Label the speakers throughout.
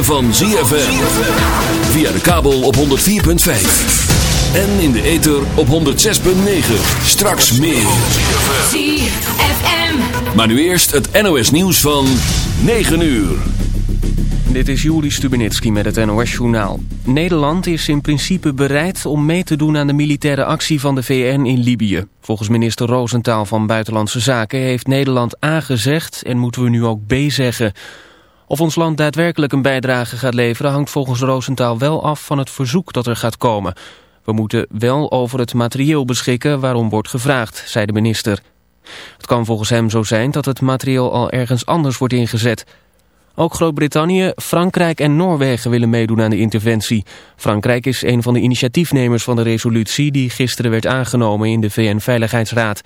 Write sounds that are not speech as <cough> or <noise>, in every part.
Speaker 1: ritme van ZFM. Via de kabel op 104.5. En in de ether op 106.9. Straks meer.
Speaker 2: ZFM.
Speaker 1: Maar nu eerst het NOS nieuws van 9 uur.
Speaker 3: Dit is Juri Stubenitski met het NOS-journaal. Nederland is in principe bereid om mee te doen aan de militaire actie van de VN in Libië. Volgens minister Roosentaal van Buitenlandse Zaken heeft Nederland A gezegd en moeten we nu ook B zeggen. Of ons land daadwerkelijk een bijdrage gaat leveren hangt volgens Roosentaal wel af van het verzoek dat er gaat komen. We moeten wel over het materieel beschikken waarom wordt gevraagd, zei de minister. Het kan volgens hem zo zijn dat het materieel al ergens anders wordt ingezet. Ook Groot-Brittannië, Frankrijk en Noorwegen willen meedoen aan de interventie. Frankrijk is een van de initiatiefnemers van de resolutie die gisteren werd aangenomen in de VN-veiligheidsraad.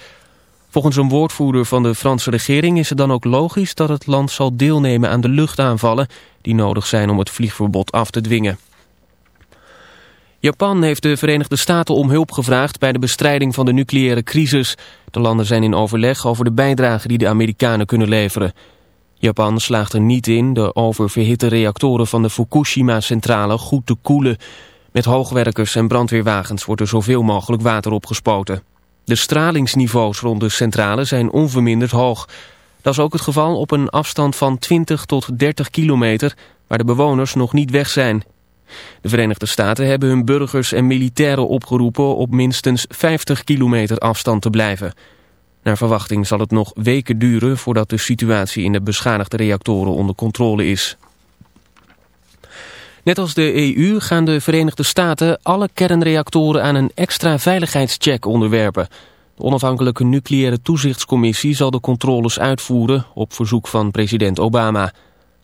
Speaker 3: Volgens een woordvoerder van de Franse regering is het dan ook logisch dat het land zal deelnemen aan de luchtaanvallen die nodig zijn om het vliegverbod af te dwingen. Japan heeft de Verenigde Staten om hulp gevraagd bij de bestrijding van de nucleaire crisis. De landen zijn in overleg over de bijdrage die de Amerikanen kunnen leveren. Japan slaagt er niet in de oververhitte reactoren van de Fukushima-centrale goed te koelen. Met hoogwerkers en brandweerwagens wordt er zoveel mogelijk water opgespoten. De stralingsniveaus rond de centrale zijn onverminderd hoog. Dat is ook het geval op een afstand van 20 tot 30 kilometer... waar de bewoners nog niet weg zijn. De Verenigde Staten hebben hun burgers en militairen opgeroepen... op minstens 50 kilometer afstand te blijven. Naar verwachting zal het nog weken duren... voordat de situatie in de beschadigde reactoren onder controle is. Net als de EU gaan de Verenigde Staten alle kernreactoren aan een extra veiligheidscheck onderwerpen. De onafhankelijke nucleaire toezichtscommissie zal de controles uitvoeren op verzoek van president Obama.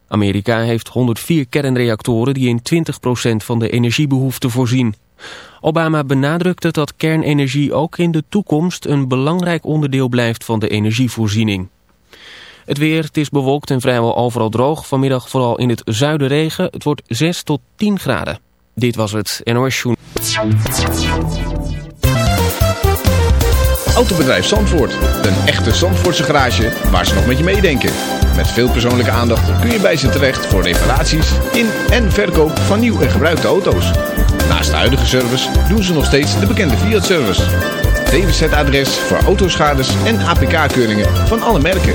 Speaker 3: Amerika heeft 104 kernreactoren die in 20% van de energiebehoefte voorzien. Obama benadrukte dat kernenergie ook in de toekomst een belangrijk onderdeel blijft van de energievoorziening. Het weer, het is bewolkt en vrijwel overal droog. Vanmiddag vooral in het zuiden regen. Het wordt 6 tot 10 graden. Dit was het NOS Joen.
Speaker 4: Autobedrijf Zandvoort. Een echte Zandvoortse garage waar ze nog met je meedenken. Met veel persoonlijke aandacht kun je bij ze terecht voor reparaties in en verkoop van nieuw en gebruikte auto's. Naast de huidige service doen ze nog steeds de bekende Fiat-service. DWZ-adres voor autoschades en APK-keuringen van alle merken.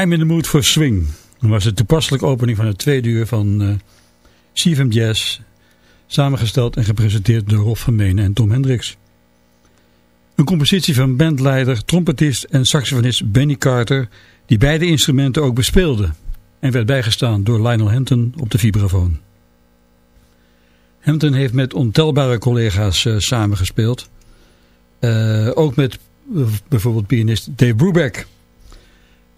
Speaker 2: I'm in the mood for swing. Dat was de toepasselijke opening van het tweede uur van uh, CFM Jazz. Samengesteld en gepresenteerd door Rolf van Menen en Tom Hendricks. Een compositie van bandleider, trompetist en saxofonist Benny Carter... die beide instrumenten ook bespeelde. En werd bijgestaan door Lionel Hampton op de vibrafoon. Hampton heeft met ontelbare collega's uh, samengespeeld. Uh, ook met bijvoorbeeld pianist Dave Brubeck...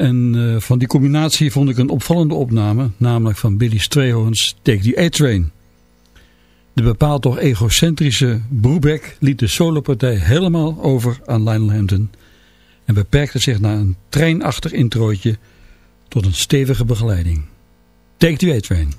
Speaker 2: En uh, van die combinatie vond ik een opvallende opname, namelijk van Billy Strayhorn's Take the A-Train. De bepaald toch egocentrische Brubeck liet de solopartij helemaal over aan Lionel Hampton en beperkte zich na een treinachtig introotje tot een stevige begeleiding. Take the A-Train.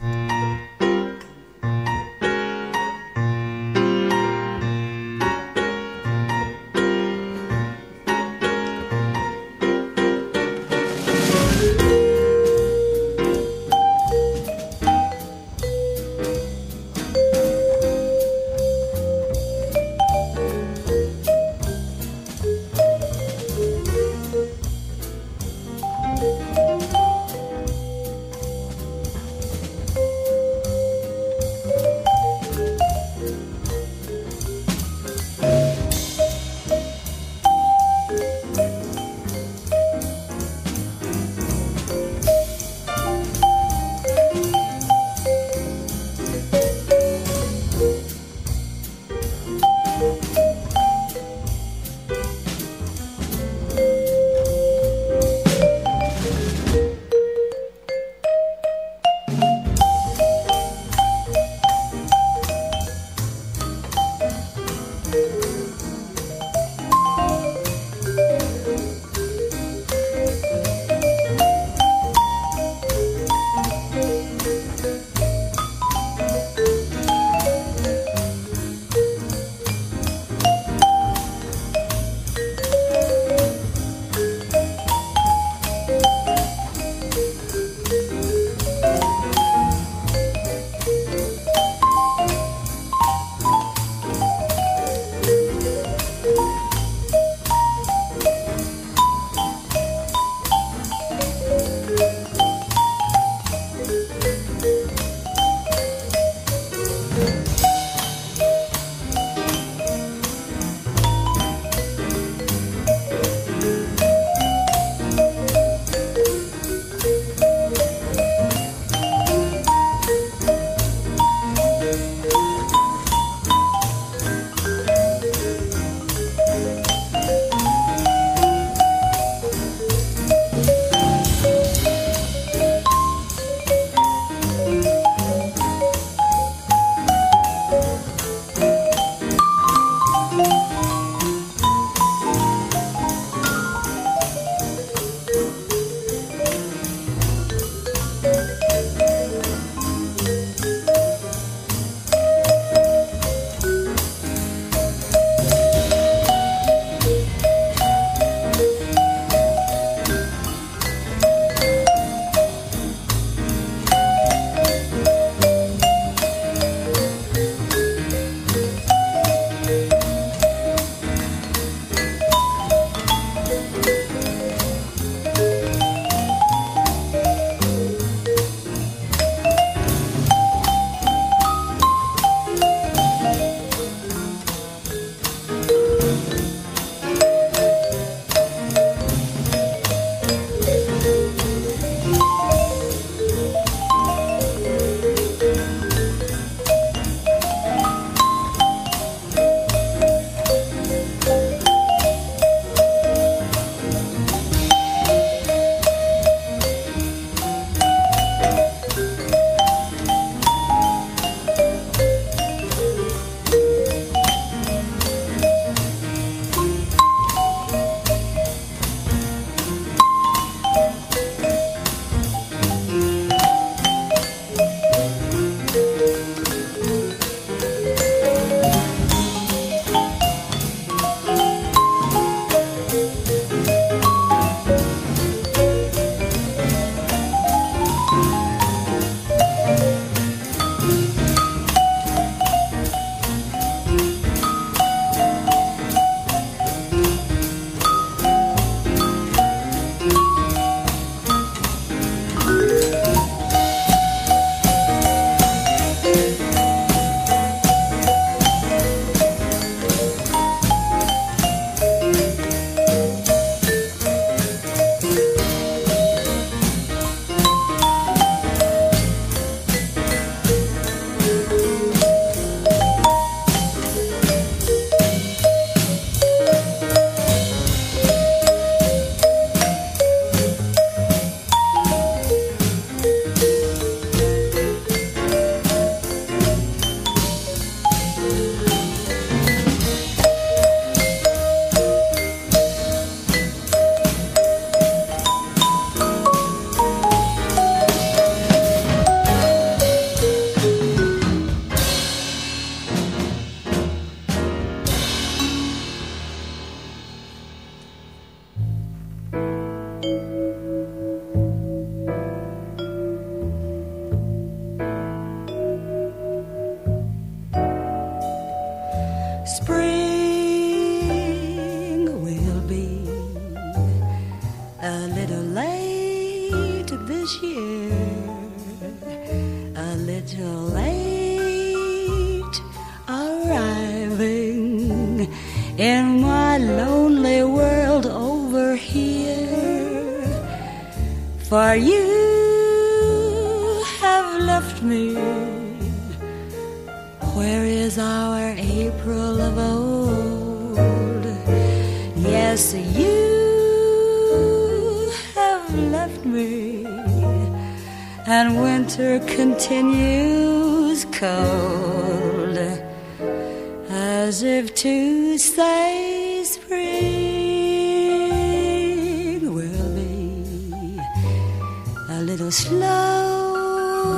Speaker 5: Slow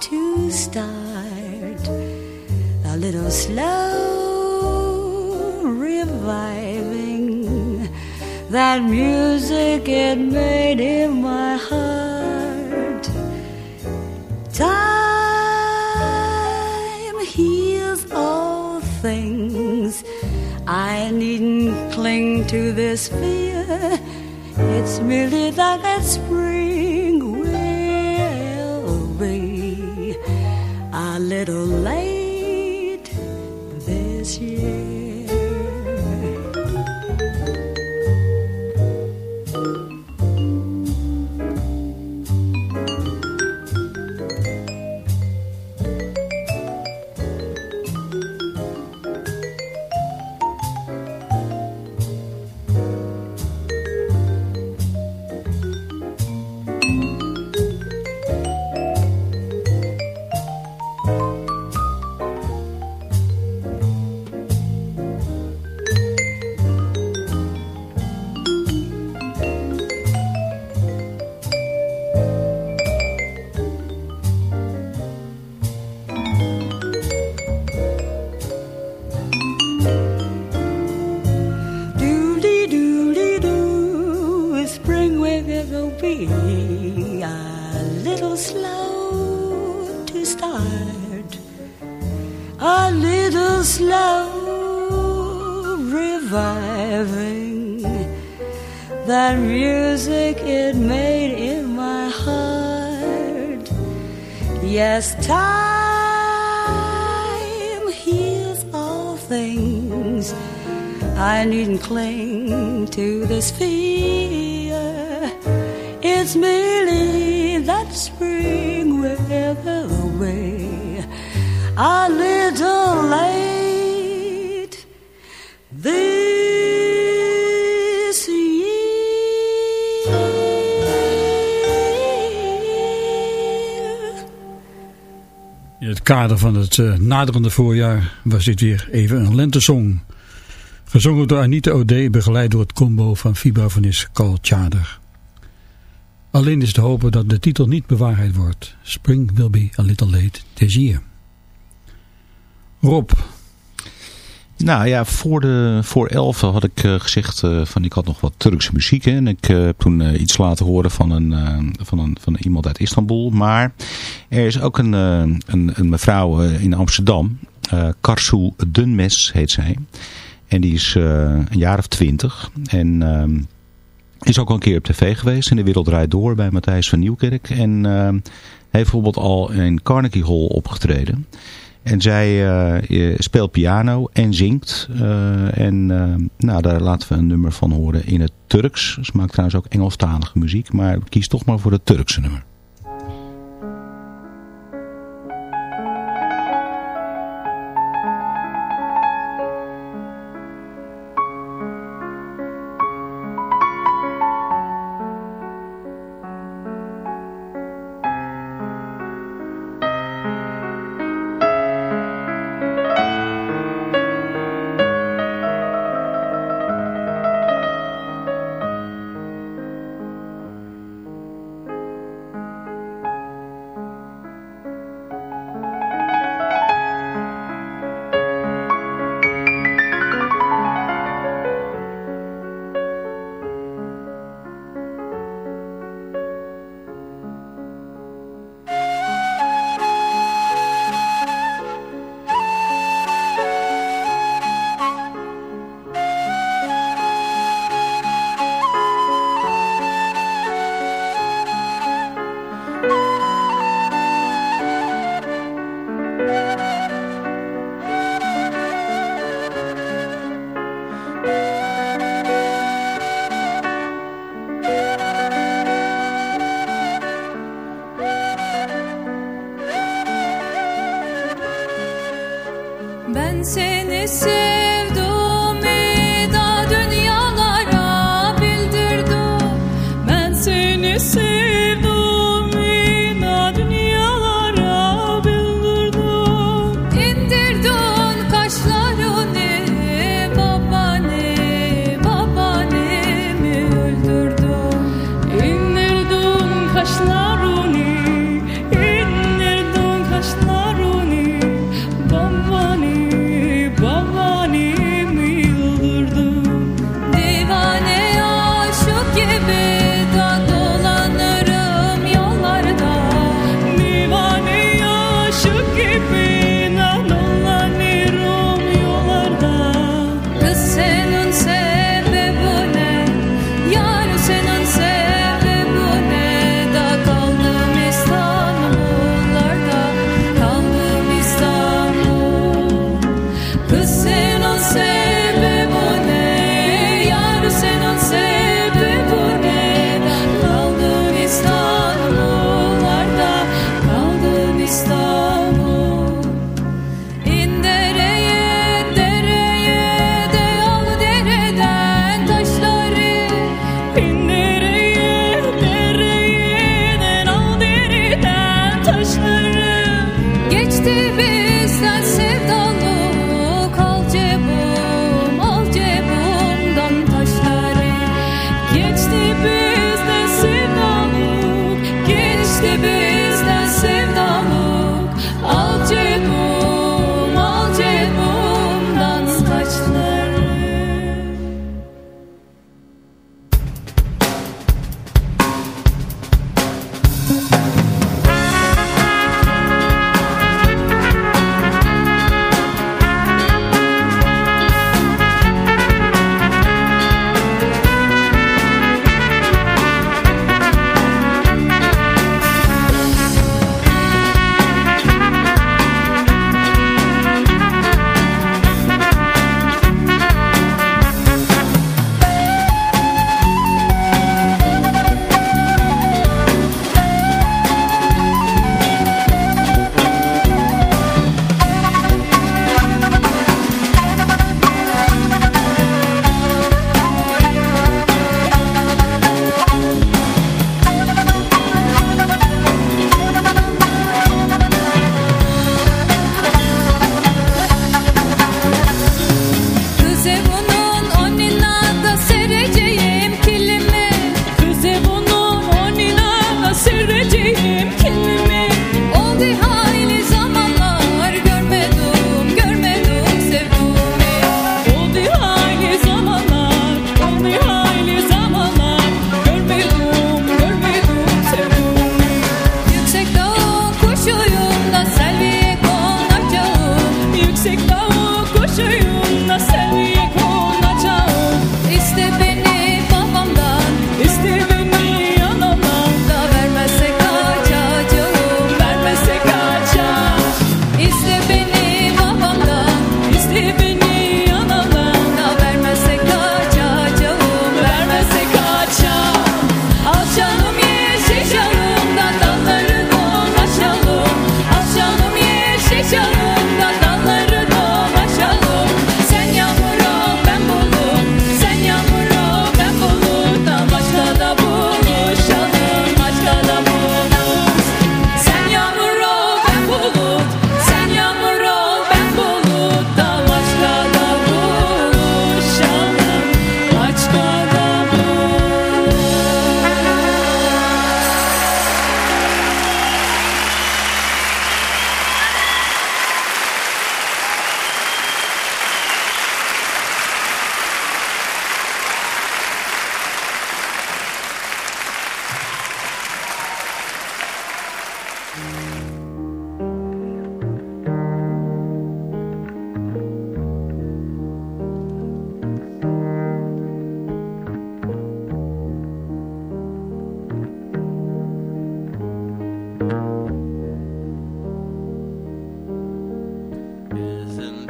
Speaker 5: to start, a little slow reviving that music it made in my heart. Time heals all things. I needn't cling to this fear. It's merely that that I needn't cling to this fear. It's merely that spring will away a little late this year.
Speaker 2: In het kader van het eh, naderende voorjaar was dit weer even een lentesong. Gezongen door Anita O'Day, begeleid door het combo van vibrafonist Carl Tjader. Alleen is te hopen dat de titel niet bewaarheid wordt. Spring will be a little late this year. Rob,
Speaker 6: Nou ja, voor, de, voor elf had ik eh, gezegd uh, van ik had nog wat Turkse muziek. En ik uh, heb toen iets laten horen van, een, van, een, van iemand uit Istanbul. Maar er is ook een, een, een mevrouw in Amsterdam. Karsu Dunmes heet zij. En die is een jaar of twintig. En ehm, is ook al een keer op tv geweest. In de wereld draait door bij Matthijs van Nieuwkerk. En ehm, heeft bijvoorbeeld al in Carnegie Hall opgetreden. En zij uh, speelt piano en zingt. Uh, en uh, nou, daar laten we een nummer van horen in het Turks. Ze maakt trouwens ook Engelstalige muziek. Maar kies toch maar voor het Turkse nummer.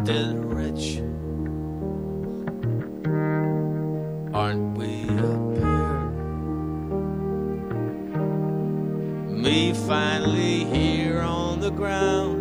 Speaker 7: and rich. Aren't we a pair? Me finally here on the ground.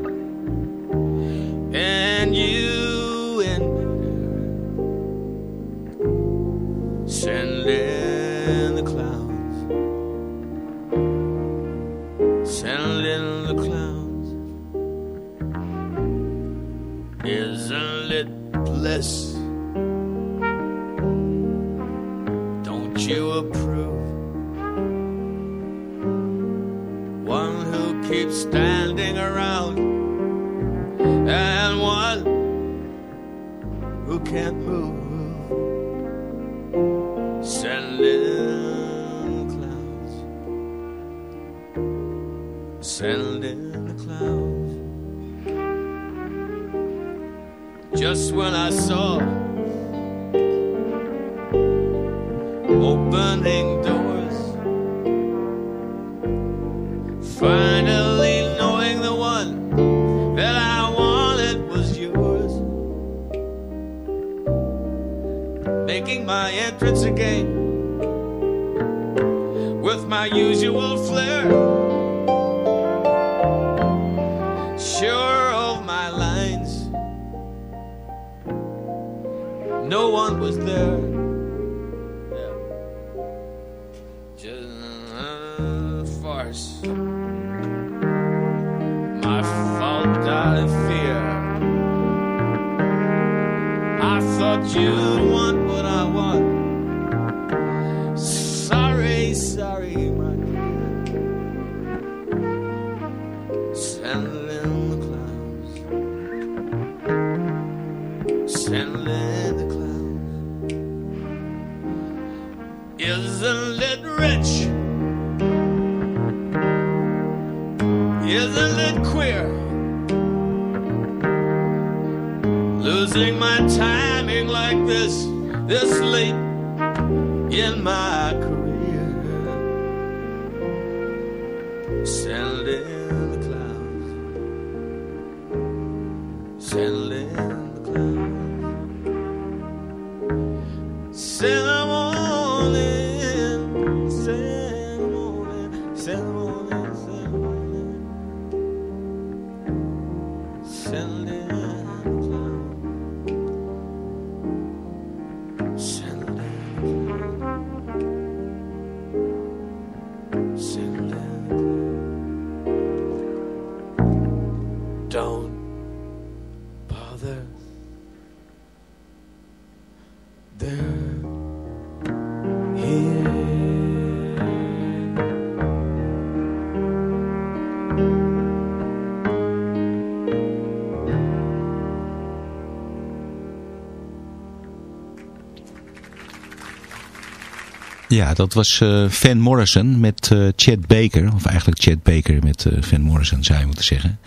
Speaker 6: Ja, dat was eh, Van Morrison met eh, Chad Baker. Of eigenlijk Chad Baker met eh, Van Morrison zou je moeten zeggen.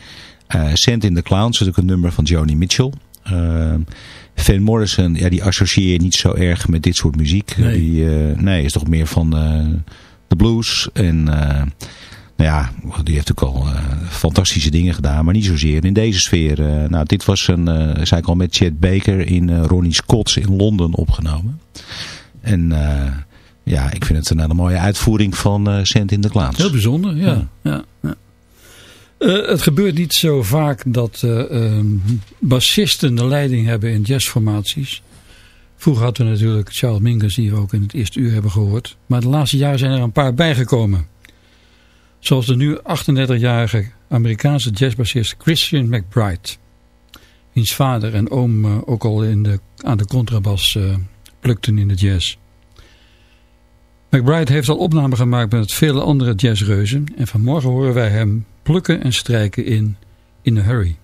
Speaker 6: Sand in the Clowns is ook een nummer van Joni Mitchell. Van Morrison, ja, die associeer je niet zo erg met dit soort muziek.
Speaker 2: Nee.
Speaker 6: Die, nee, is toch meer van de blues. En nou ja, die heeft ook al fantastische dingen gedaan. Maar niet zozeer in deze sfeer. Nou, dit was een, zei ik al, met Chad Baker in Ronnie Scott's in Londen opgenomen. En... ja, ik vind het een hele mooie uitvoering van eh Sand in the Clowns.
Speaker 2: Heel bijzonder, ja. ja. ja, Eh, het gebeurt niet zo vaak dat ehm, bassisten de leiding hebben in jazzformaties. Vroeger hadden we natuurlijk Charles Mingus die we ook in het eerste uur hebben gehoord. Maar de laatste jaren zijn er een paar bijgekomen. Zoals de nu 38-jarige Amerikaanse jazzbassist Christian McBride. Wiens vader en oom ook al in de, aan de contrabas eh, plukten in de jazz. McBride heeft al opnamen gemaakt met vele andere jazzreuzen en vanmorgen horen wij hem plukken en strijken in In a Hurry.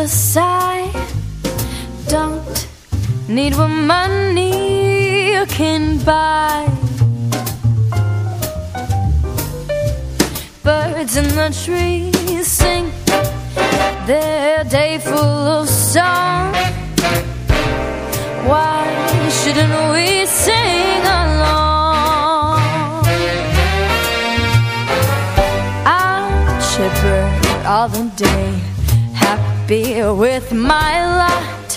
Speaker 8: Cause I don't
Speaker 9: need what money can buy. Birds in the trees sing their day full of song. Why shouldn't we sing along? I'll chipper all the day with my lot.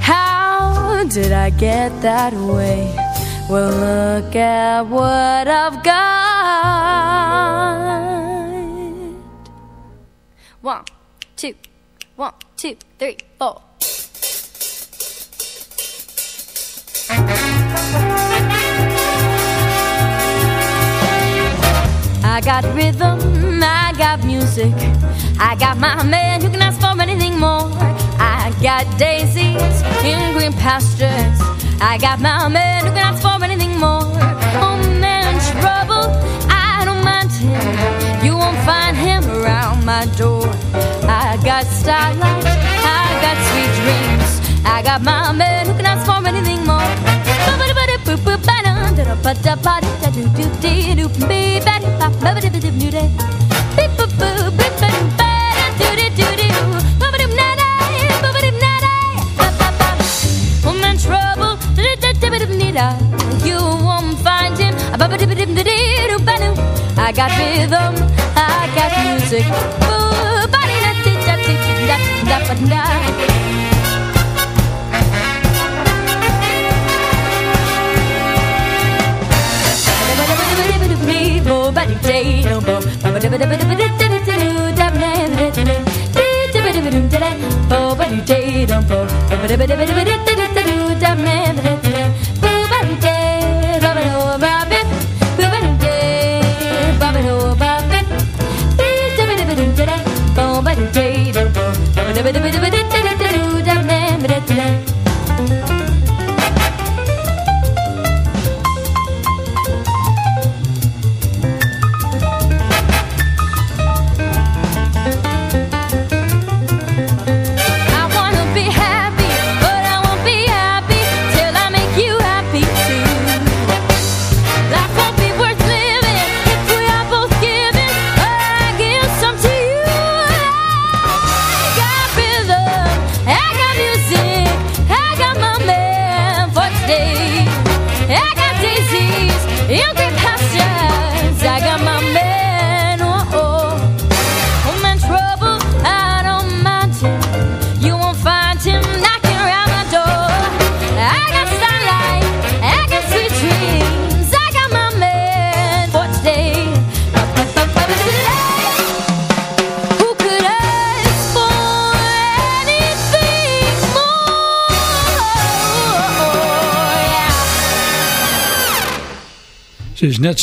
Speaker 9: How did I get that way? Well, look at what I've got. One, two, one, two, three, four. I got rhythm, I got music. I got my man who can ask for anything more. I got daisies in green pastures. I got my man who can ask for anything more. Oh man, trouble, I don't mind him. You won't find him around my door. I got starlight, I got sweet dreams. I got my man who can Woman trouble, you won't find him. I got rhythm, I got music. I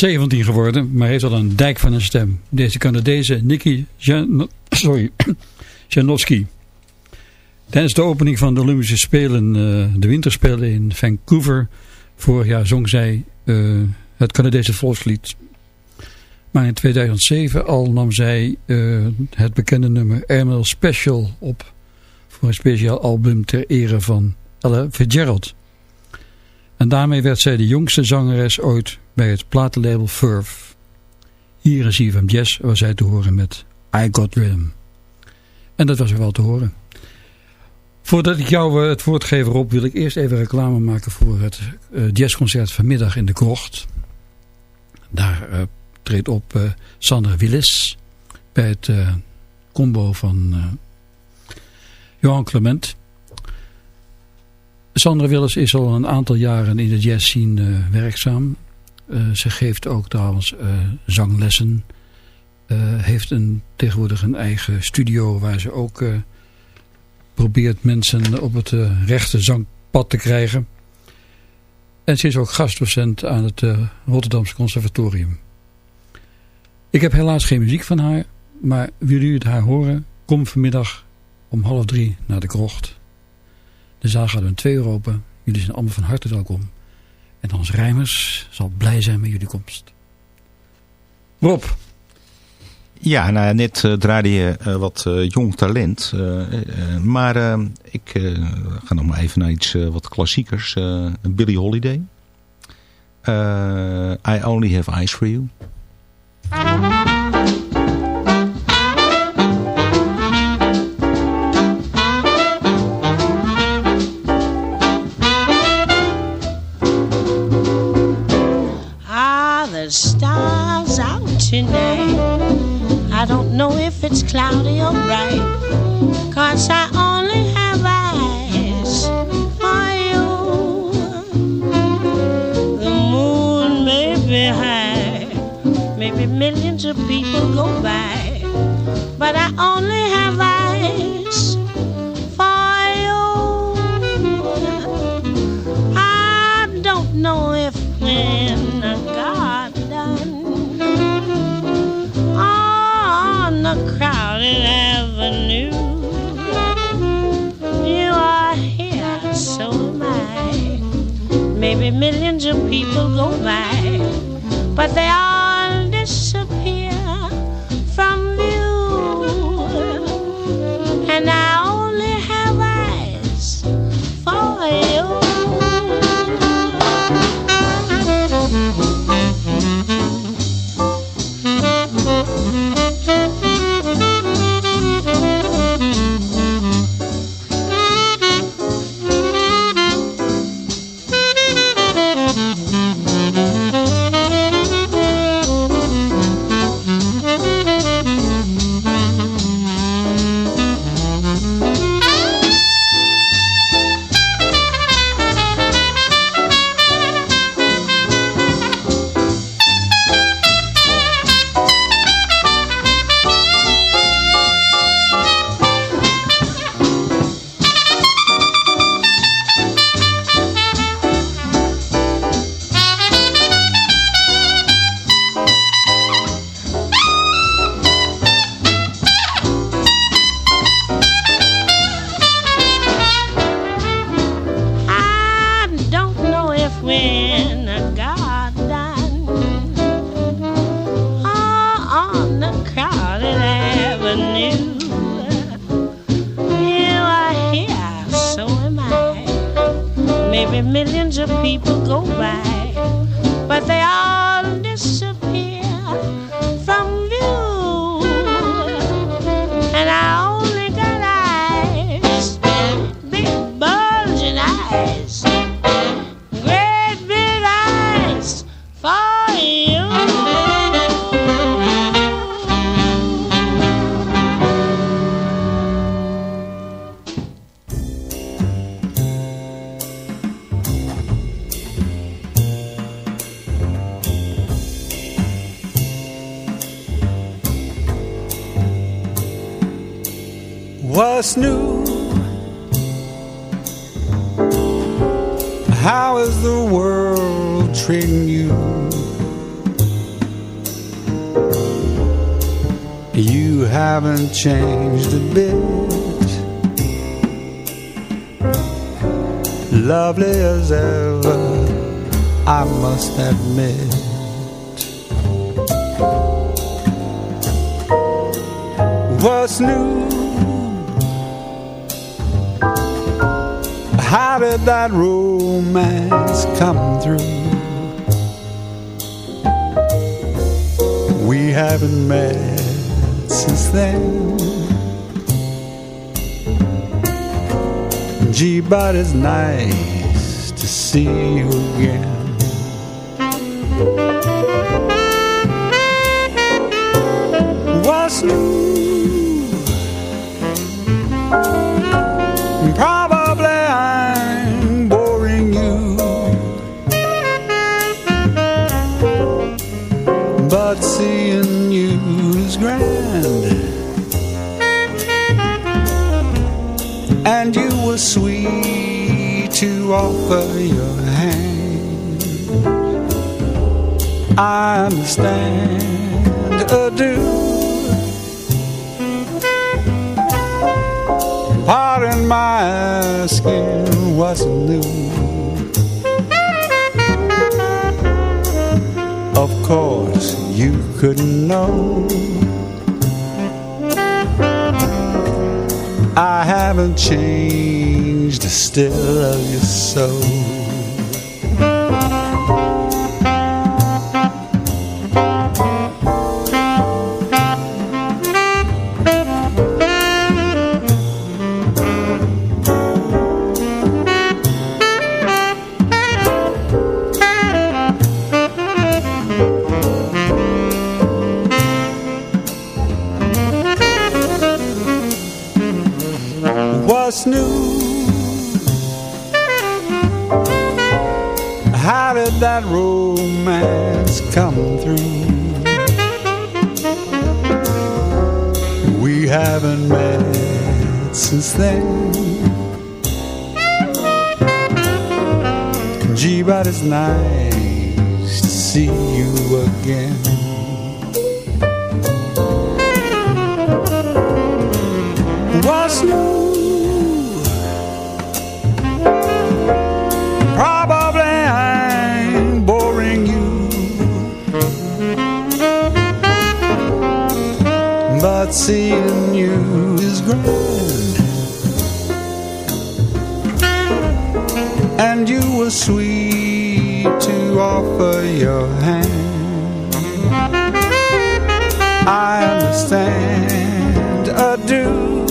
Speaker 2: 17 geworden, maar heeft al een dijk van een stem. Deze Canadese Nikki Jan sorry, <clears throat> Janowski. Tijdens de opening van de Olympische Spelen, eh, de Winterspelen in Vancouver, vorig jaar zong zij eh, het Canadese volkslied. Maar in 2007 al nam zij eh, het bekende nummer Airmail Special op voor een speciaal album ter ere van Ella Fitzgerald. En daarmee werd zij de jongste zangeres ooit bij het platenlabel Furf. Hier hier van Jazz was zij te horen met I Got Rhythm. En dat was er wel te horen. Voordat ik jou eh, het woord geef op, wil ik eerst even reclame maken voor het eh, jazzconcert vanmiddag in de Krocht. Daar eh, treedt op Sandra Willis bij het combo van Johan Clement. Sandra Willis is al een aantal jaren in de jazz scene werkzaam. Eh, ze geeft ook trouwens eh, zanglessen. Eh, heeft een, tegenwoordig een eigen studio waar ze ook probeert mensen op het rechte zangpad te krijgen. En ze is ook gastdocent aan het Rotterdamse Conservatorium. Ik heb helaas geen muziek van haar, maar willen jullie het haar horen? Kom vanmiddag om half drie naar de krocht. De zaal gaat om twee uur open. Jullie zijn allemaal van harte welkom. En Hans Rijmers zal blij zijn met jullie komst. Rob,
Speaker 6: Ja, nou net eh, draaide je eh, wat eh, jong talent. maar ik ga nog maar even naar iets wat klassiekers. Billie Holiday. I Only Have Eyes For You.
Speaker 10: Tonight? I don't know if it's cloudy or bright. Cause I only have eyes for you. The moon may be high, maybe millions of people go by. But I only have eyes millions of people go by, but they all you are here, so am I. Maybe millions of people go by,
Speaker 11: nice to see you again. What's new? Probably I'm boring you. But seeing you is grand. And you were sweet offer your hand. I understand, adieu. Pardon my asking what's new. Of course, you couldn't know. I haven't changed I still love you so. But seeing you is grand. And you were sweet to offer your hand. I understand, adieu.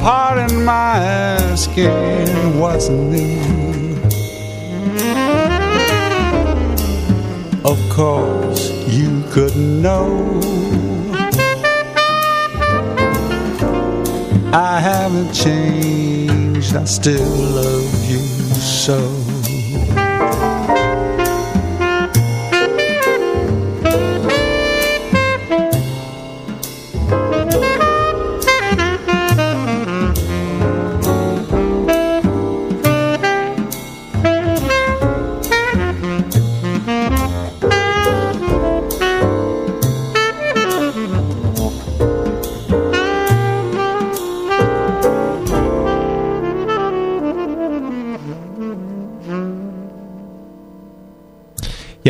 Speaker 11: Pardon my asking what's new. Of course, couldn't know. I haven't changed, I still love you so.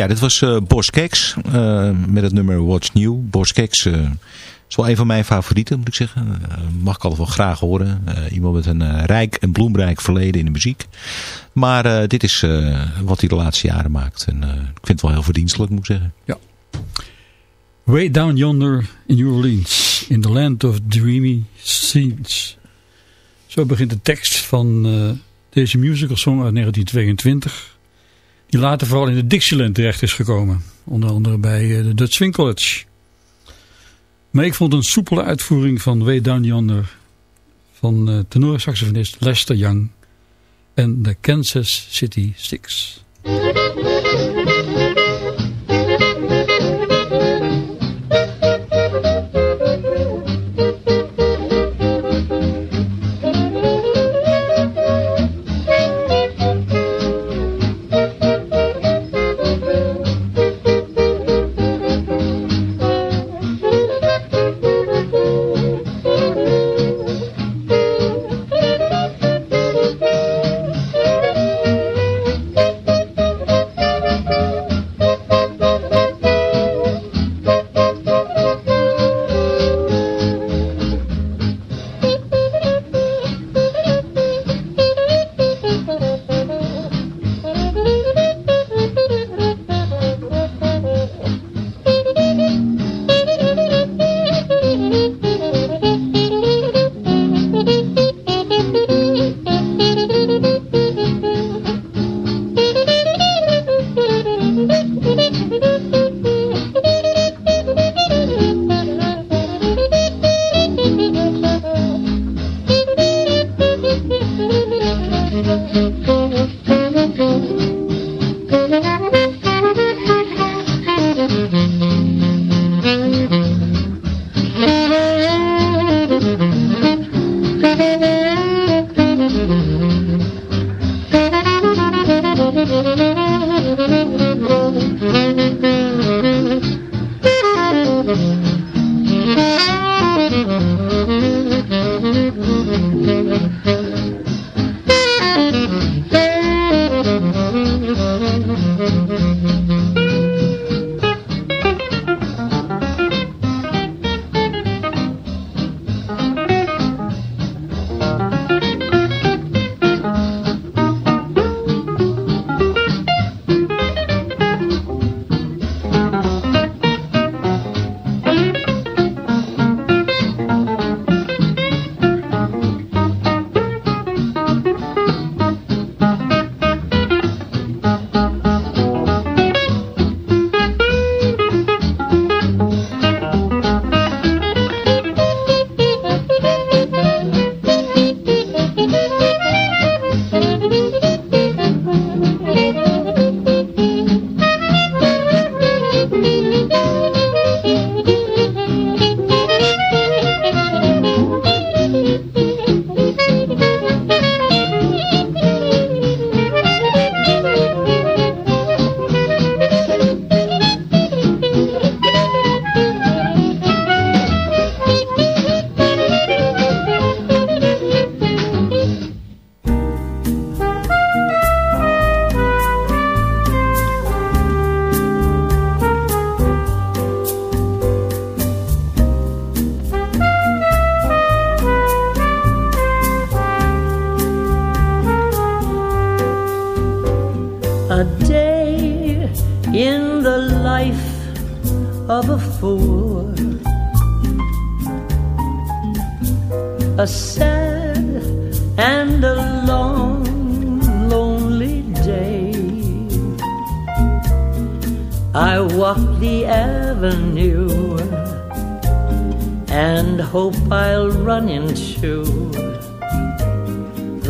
Speaker 6: Ja, dit was Boss Keks eh, met het nummer What's New. Boss Keks eh, is wel een van mijn favorieten, moet ik zeggen. Mag ik altijd wel graag horen. Iemand met een rijk en bloemrijk verleden in de muziek. Maar dit is wat hij de laatste jaren maakt. En ik vind het wel heel verdienstelijk, moet ik zeggen.
Speaker 2: Way down yonder in New Orleans, in the land of dreamy scenes. Zo begint de tekst van deze musical song uit 1922. Die later vooral in de Dixieland terecht is gekomen. Onder andere bij eh, de Dutch Swing. Maar ik vond een soepele uitvoering van Way Down Yonder van uh, tenorsaxofonist Lester Young en de Kansas City Six.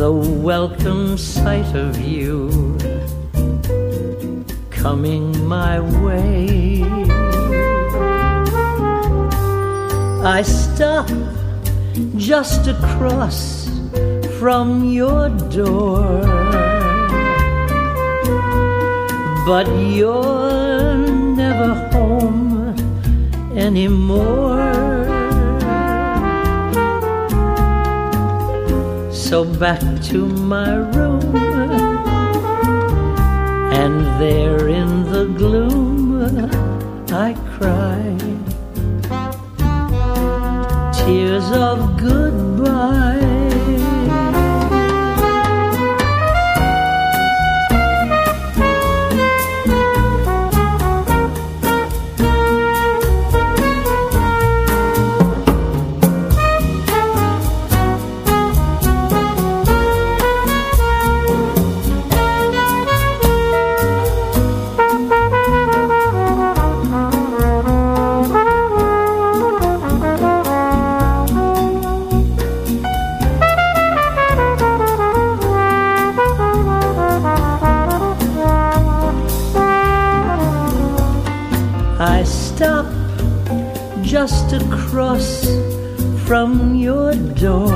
Speaker 12: The welcome sight of you coming my way. I stop just across from your door, but you're never home anymore. So back to my room and there in the gloom I cry tears of goodbye. Across from your door,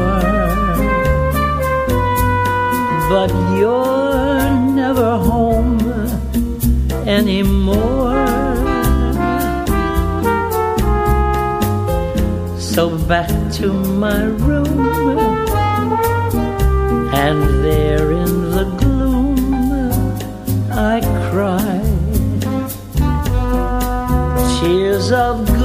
Speaker 12: but you're never home anymore. So back to my room, and there in the gloom I cry tears of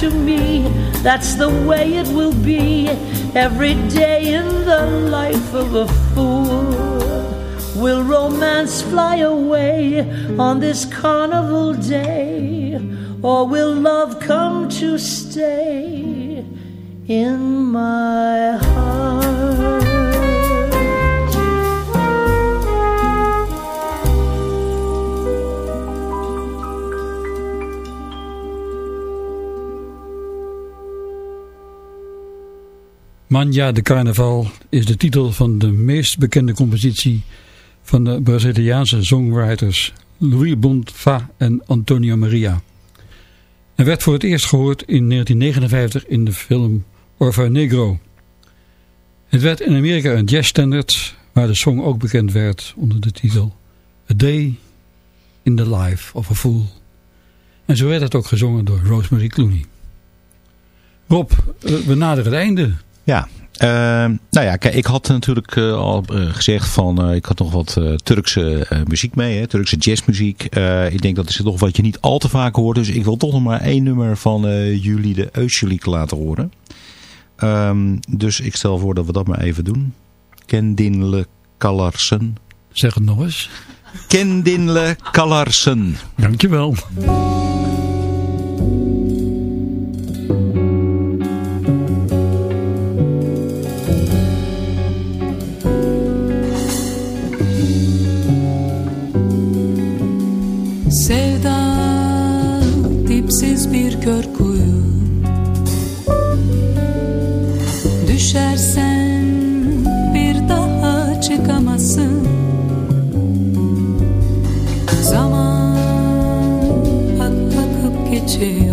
Speaker 12: to me. That's the way it will be every day in the life of a fool. Will romance fly away on this carnival day, or will love come to stay in my heart?
Speaker 2: Manja de Carnaval is de titel van de meest bekende compositie van de Braziliaanse songwriters Louis Bonfa en Antonio Maria. En werd voor het eerst gehoord in 1959 in de film Orfa Negro. Het werd in Amerika een jazzstandard, waar de song ook bekend werd onder de titel A Day in the Life of a Fool. En zo werd het ook gezongen door Rosemary Clooney. Rob, eh, we naderen het einde.
Speaker 6: Ja, eh, nou ja, kijk, ik had natuurlijk eh, al eh, gezegd van, eh, ik had nog wat Turkse muziek mee, hè, Turkse jazzmuziek. Ik denk dat is toch wat je niet al te vaak hoort, dus ik wil toch nog maar één nummer van jullie de Eusjelik laten horen. Ehm, dus ik stel voor dat we dat maar even doen. Kendinle Kallarsen.
Speaker 2: Zeg het nog eens.
Speaker 6: Kendinle Kallarsen.
Speaker 2: Dankjewel.
Speaker 13: Kör kuyu. Düşersen bir daha çıkamazsın. Zaman ak akıp geçiyor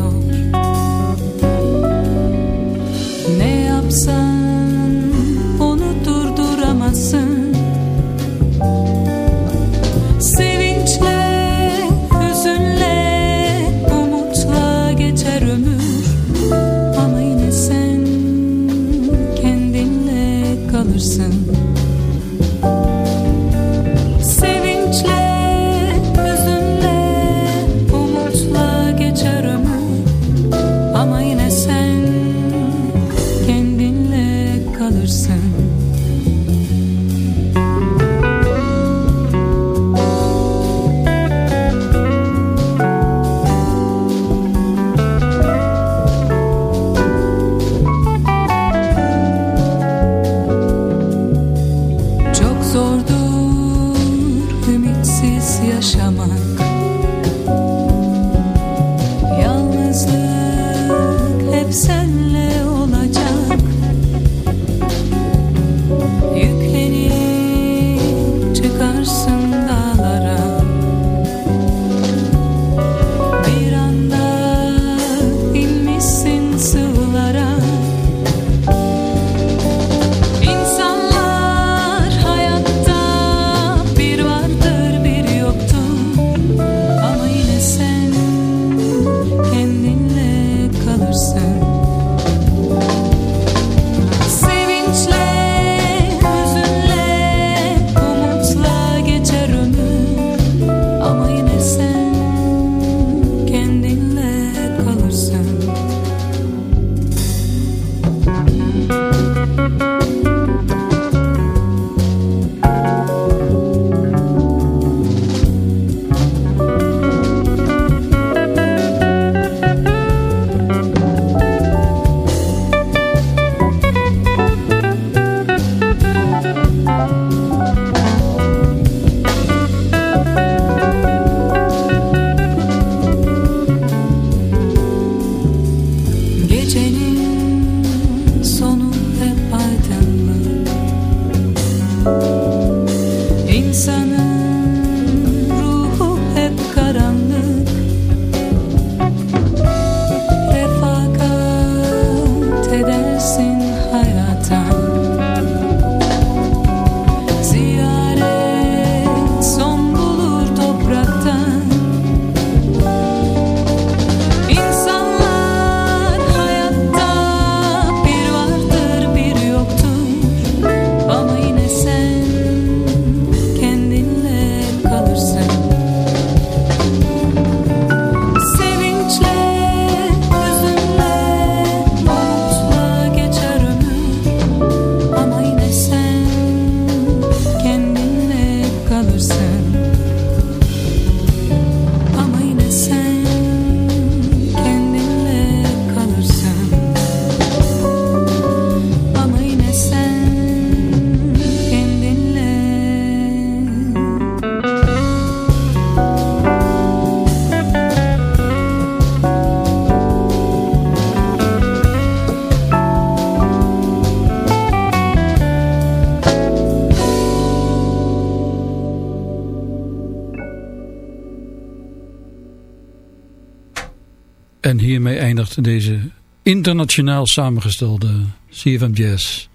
Speaker 2: En hiermee eindigt deze internationaal samengestelde CFM Jazz.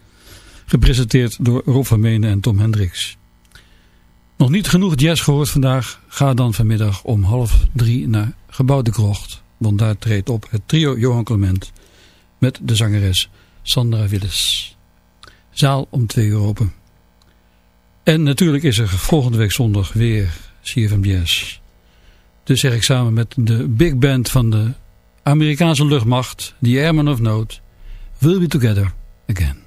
Speaker 2: Gepresenteerd door Rob van Menen en Tom Hendricks. Nog niet genoeg jazz gehoord vandaag? Ga dan vanmiddag om half drie naar Gebouw de Krocht. Want daar treedt op het trio Johan Clement met de zangeres Sandra Willis. Zaal om twee uur open. En natuurlijk is er volgende week zondag weer CFM Jazz. Dus zeg ik samen met de big band van de Amerikaanse luchtmacht, The Airmen of Note, We'll Be Together Again.